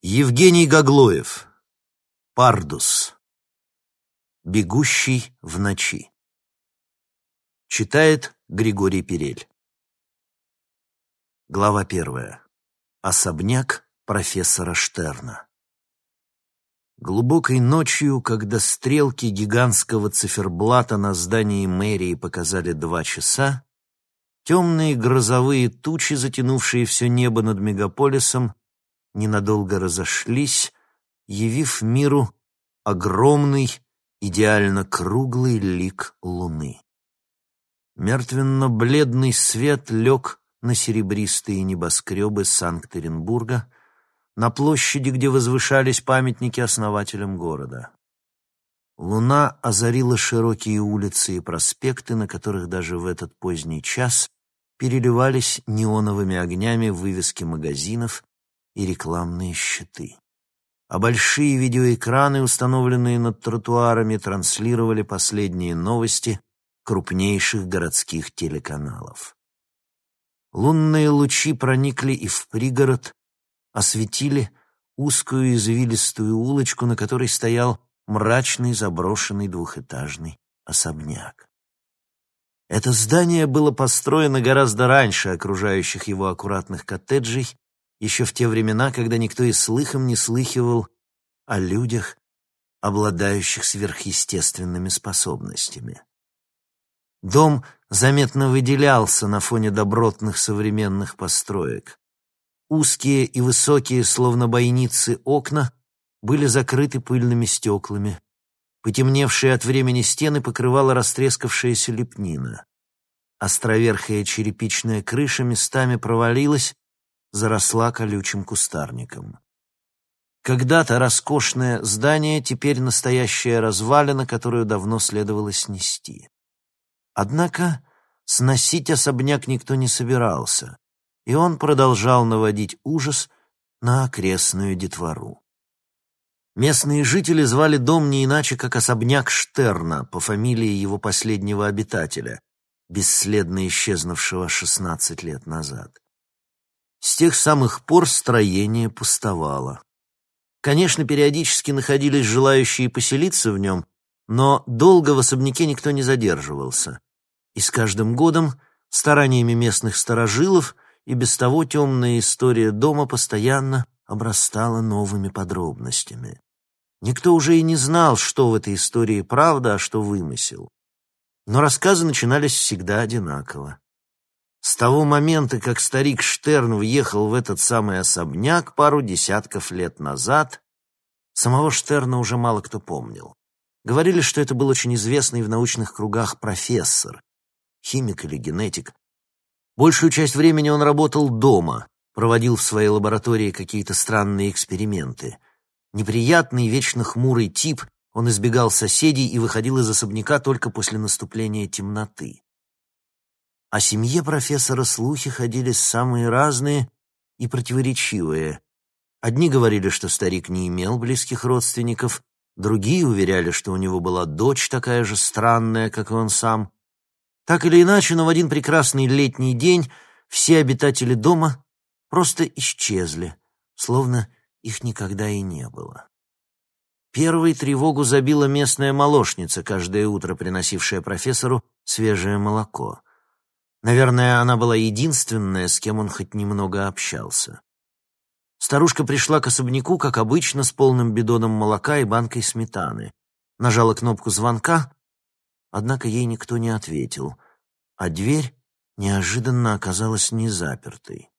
Евгений Гаглоев. Пардус. Бегущий в ночи. Читает Григорий Перель. Глава первая. Особняк профессора Штерна. Глубокой ночью, когда стрелки гигантского циферблата на здании мэрии показали два часа, темные грозовые тучи, затянувшие все небо над мегаполисом, ненадолго разошлись, явив миру огромный, идеально круглый лик луны. Мертвенно-бледный свет лег на серебристые небоскребы Санкт-Петербурга, на площади, где возвышались памятники основателям города. Луна озарила широкие улицы и проспекты, на которых даже в этот поздний час переливались неоновыми огнями вывески магазинов и рекламные щиты. А большие видеоэкраны, установленные над тротуарами, транслировали последние новости крупнейших городских телеканалов. Лунные лучи проникли и в пригород, осветили узкую извилистую улочку, на которой стоял мрачный заброшенный двухэтажный особняк. Это здание было построено гораздо раньше окружающих его аккуратных коттеджей еще в те времена, когда никто и слыхом не слыхивал о людях, обладающих сверхъестественными способностями. Дом заметно выделялся на фоне добротных современных построек. Узкие и высокие, словно бойницы, окна были закрыты пыльными стеклами. Потемневшие от времени стены покрывала растрескавшаяся лепнина. Островерхая черепичная крыша местами провалилась, заросла колючим кустарником. Когда-то роскошное здание, теперь настоящая развалина, которую давно следовало снести. Однако сносить особняк никто не собирался, и он продолжал наводить ужас на окрестную детвору. Местные жители звали дом не иначе, как особняк Штерна по фамилии его последнего обитателя, бесследно исчезнувшего шестнадцать лет назад. С тех самых пор строение пустовало. Конечно, периодически находились желающие поселиться в нем, но долго в особняке никто не задерживался. И с каждым годом стараниями местных старожилов и без того темная история дома постоянно обрастала новыми подробностями. Никто уже и не знал, что в этой истории правда, а что вымысел. Но рассказы начинались всегда одинаково. С того момента, как старик Штерн въехал в этот самый особняк пару десятков лет назад, самого Штерна уже мало кто помнил. Говорили, что это был очень известный в научных кругах профессор, химик или генетик. Большую часть времени он работал дома, проводил в своей лаборатории какие-то странные эксперименты. Неприятный, вечно хмурый тип, он избегал соседей и выходил из особняка только после наступления темноты. О семье профессора слухи ходили самые разные и противоречивые. Одни говорили, что старик не имел близких родственников, другие уверяли, что у него была дочь такая же странная, как и он сам. Так или иначе, но в один прекрасный летний день все обитатели дома просто исчезли, словно их никогда и не было. Первой тревогу забила местная молочница, каждое утро приносившая профессору свежее молоко. Наверное, она была единственная, с кем он хоть немного общался. Старушка пришла к особняку, как обычно, с полным бидоном молока и банкой сметаны. Нажала кнопку звонка, однако ей никто не ответил, а дверь неожиданно оказалась незапертой.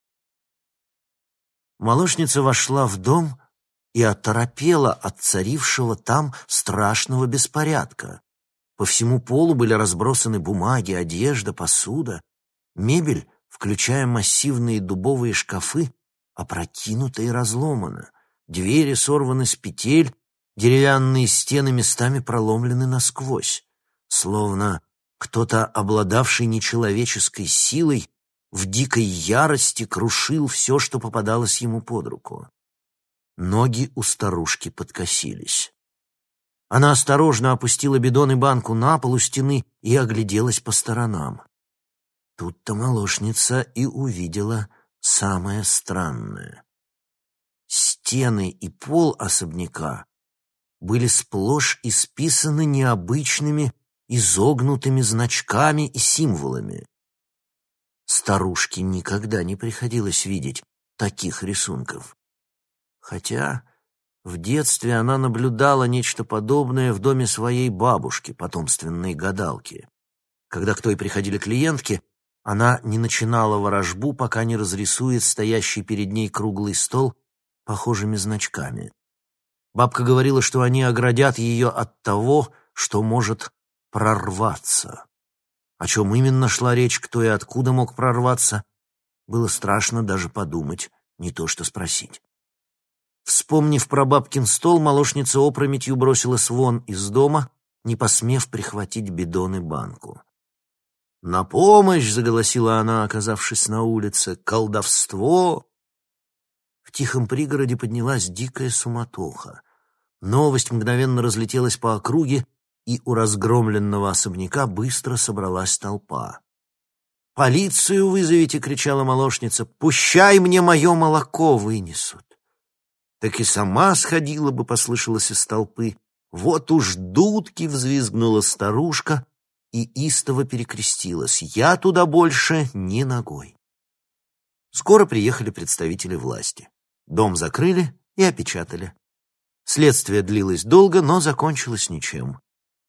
Молочница вошла в дом и оторопела от царившего там страшного беспорядка. По всему полу были разбросаны бумаги, одежда, посуда. Мебель, включая массивные дубовые шкафы, опрокинута и разломана. Двери сорваны с петель, деревянные стены местами проломлены насквозь. Словно кто-то, обладавший нечеловеческой силой, в дикой ярости крушил все, что попадалось ему под руку. Ноги у старушки подкосились. Она осторожно опустила бидон и банку на пол у стены и огляделась по сторонам. Тут-то молочница и увидела самое странное. стены и пол особняка были сплошь исписаны необычными изогнутыми значками и символами. Старушке никогда не приходилось видеть таких рисунков. Хотя в детстве она наблюдала нечто подобное в доме своей бабушки, потомственной гадалки. Когда к той приходили клиентки, она не начинала ворожбу, пока не разрисует стоящий перед ней круглый стол похожими значками. Бабка говорила, что они оградят ее от того, что может прорваться. О чем именно шла речь, кто и откуда мог прорваться, было страшно даже подумать, не то что спросить. Вспомнив про бабкин стол, молочница опрометью бросилась вон из дома, не посмев прихватить бидон и банку. «На помощь!» — заголосила она, оказавшись на улице. «Колдовство!» В тихом пригороде поднялась дикая суматоха. Новость мгновенно разлетелась по округе, и у разгромленного особняка быстро собралась толпа. «Полицию вызовите!» — кричала молочница. «Пущай мне мое молоко вынесут!» «Так и сама сходила бы!» — послышалось из толпы. «Вот уж дудки!» — взвизгнула старушка и истово перекрестилась. «Я туда больше ни ногой!» Скоро приехали представители власти. Дом закрыли и опечатали. Следствие длилось долго, но закончилось ничем.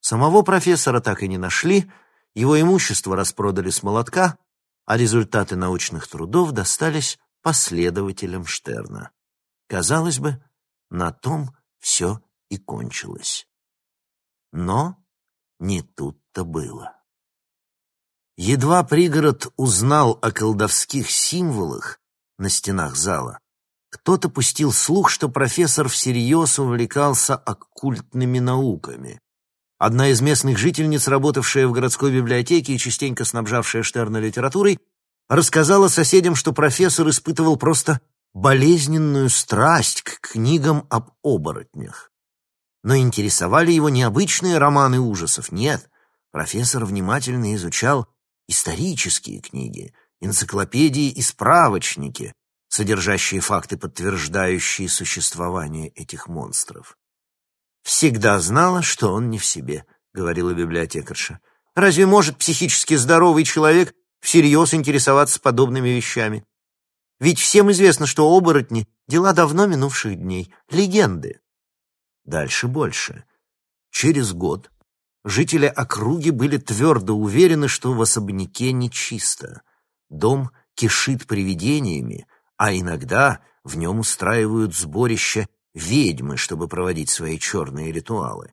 Самого профессора так и не нашли, его имущество распродали с молотка, а результаты научных трудов достались последователям Штерна. Казалось бы, на том все и кончилось. Но не тут-то было. Едва пригород узнал о колдовских символах на стенах зала, кто-то пустил слух, что профессор всерьез увлекался оккультными науками. Одна из местных жительниц, работавшая в городской библиотеке и частенько снабжавшая Штерна литературой, рассказала соседям, что профессор испытывал просто болезненную страсть к книгам об оборотнях. Но интересовали его не обычные романы ужасов, нет. Профессор внимательно изучал исторические книги, энциклопедии и справочники, содержащие факты, подтверждающие существование этих монстров. «Всегда знала, что он не в себе», — говорила библиотекарша. «Разве может психически здоровый человек всерьез интересоваться подобными вещами? Ведь всем известно, что оборотни — дела давно минувших дней, легенды». Дальше больше. Через год жители округи были твердо уверены, что в особняке нечисто. Дом кишит привидениями, а иногда в нем устраивают сборище ведьмы, чтобы проводить свои черные ритуалы.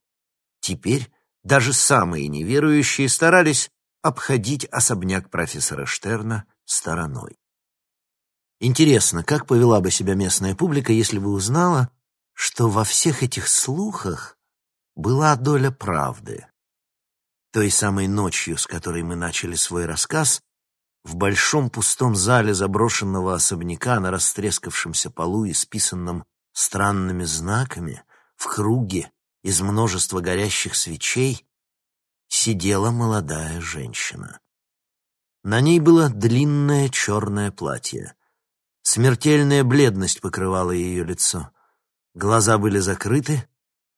Теперь даже самые неверующие старались обходить особняк профессора Штерна стороной. Интересно, как повела бы себя местная публика, если бы узнала, что во всех этих слухах была доля правды. Той самой ночью, с которой мы начали свой рассказ, в большом пустом зале заброшенного особняка на растрескавшемся полу, исписанном странными знаками, в круге из множества горящих свечей, сидела молодая женщина. На ней было длинное черное платье. Смертельная бледность покрывала ее лицо. Глаза были закрыты,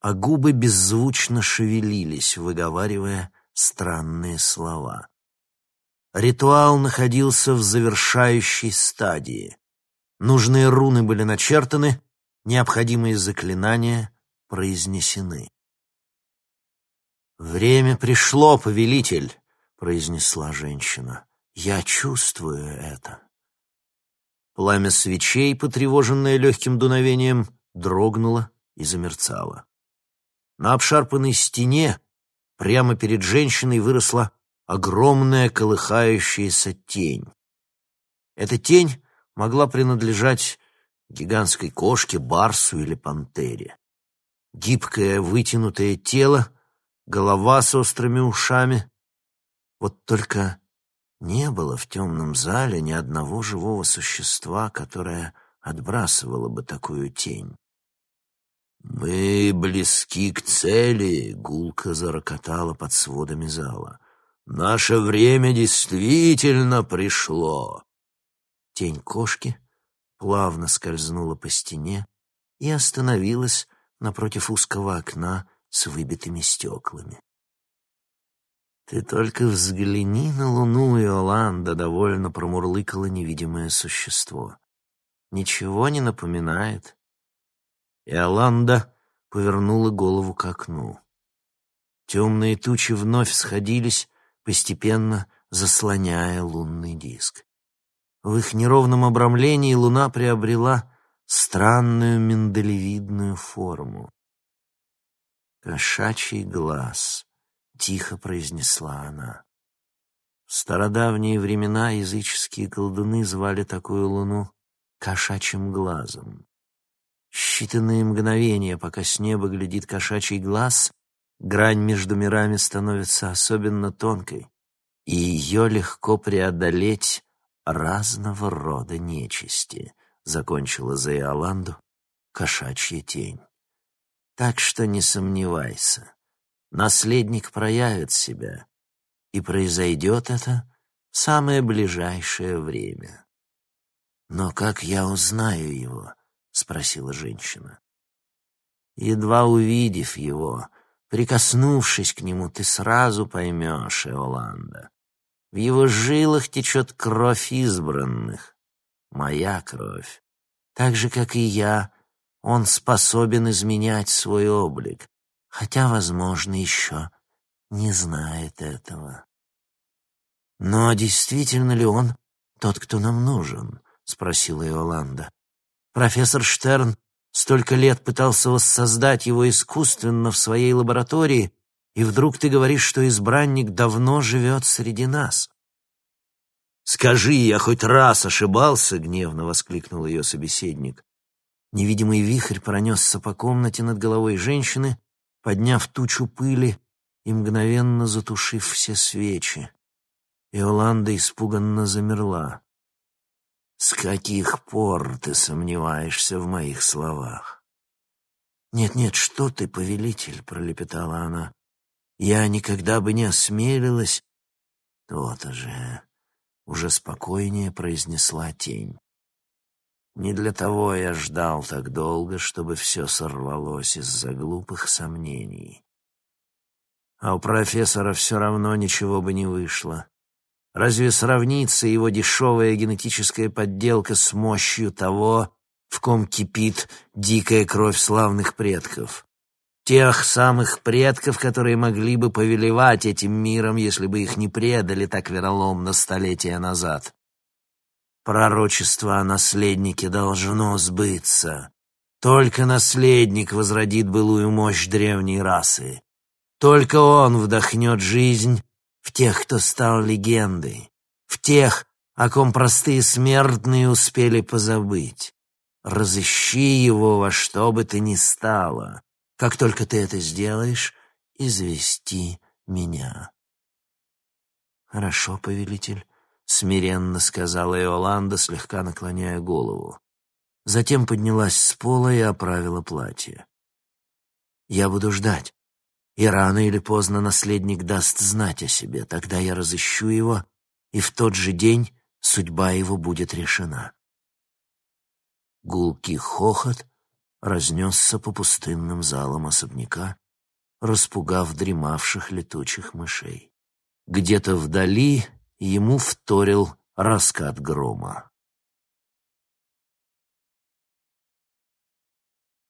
а губы беззвучно шевелились, выговаривая странные слова. Ритуал находился в завершающей стадии. Нужные руны были начертаны, необходимые заклинания произнесены. «Время пришло, повелитель», — произнесла женщина. «Я чувствую это». Пламя свечей, потревоженное легким дуновением, дрогнуло и замерцало. На обшарпанной стене прямо перед женщиной выросла огромная колыхающаяся тень. Эта тень могла принадлежать гигантской кошке, барсу или пантере. Гибкое вытянутое тело, голова с острыми ушами. Вот только не было в темном зале ни одного живого существа, которое отбрасывало бы такую тень. «Мы близки к цели», — гулко зарокотала под сводами зала. Наше время действительно пришло. Тень кошки плавно скользнула по стене, и остановилась напротив узкого окна с выбитыми стеклами. «Ты только взгляни на луну, Иоланда!» — довольно промурлыкало невидимое существо. «Ничего не напоминает?» Иоланда повернула голову к окну. Темные тучи вновь сходились, постепенно заслоняя лунный диск. В их неровном обрамлении луна приобрела странную миндалевидную форму. «Кошачий глаз», — тихо произнесла она. В стародавние времена языческие колдуны звали такую луну кошачьим глазом. Считанные мгновения, пока с неба глядит кошачий глаз, грань между мирами становится особенно тонкой, и ее легко преодолеть разного рода нечисти, закончила за Иоланду кошачья тень. Так что не сомневайся, наследник проявит себя, и произойдет это в самое ближайшее время. Но как я узнаю его? Спросила женщина. Едва увидев его, прикоснувшись к нему, ты сразу поймешь, Иоланда. В его жилах течет кровь избранных, моя кровь. Так же, как и я, он способен изменять свой облик, хотя, возможно, еще не знает этого. «Но действительно ли он тот, кто нам нужен?» — спросила Иоланда. «Профессор Штерн столько лет пытался воссоздать его искусственно в своей лаборатории, и вдруг ты говоришь, что избранник давно живет среди нас. «Скажи, я хоть раз ошибался!» — гневно воскликнул ее собеседник. Невидимый вихрь пронесся по комнате над головой женщины, подняв тучу пыли и мгновенно затушив все свечи. Иоланда испуганно замерла. «С каких пор ты сомневаешься в моих словах?» «Нет-нет, что ты, повелитель!» — пролепетала она. Я никогда бы не осмелилась. То-то же, уже спокойнее произнесла тень. Не для того я ждал так долго, чтобы все сорвалось из-за глупых сомнений. А у профессора все равно ничего бы не вышло. Разве сравнится его дешевая генетическая подделка с мощью того, в ком кипит дикая кровь славных предков? тех самых предков, которые могли бы повелевать этим миром, если бы их не предали так вероломно столетия назад. Пророчество о наследнике должно сбыться. Только наследник возродит былую мощь древней расы. Только он вдохнет жизнь в тех, кто стал легендой, в тех, о ком простые смертные успели позабыть. Разыщи его во что бы то ни стало, как только ты это сделаешь, извести меня. Хорошо, повелитель, смиренно сказала Иоланда, слегка наклоняя голову. Затем поднялась с пола и оправила платье. Я буду ждать. И рано или поздно наследник даст знать о себе. Тогда я разыщу его, и в тот же день судьба его будет решена. Гулкий хохот разнесся по пустынным залам особняка, распугав дремавших летучих мышей. Где-то вдали ему вторил раскат грома.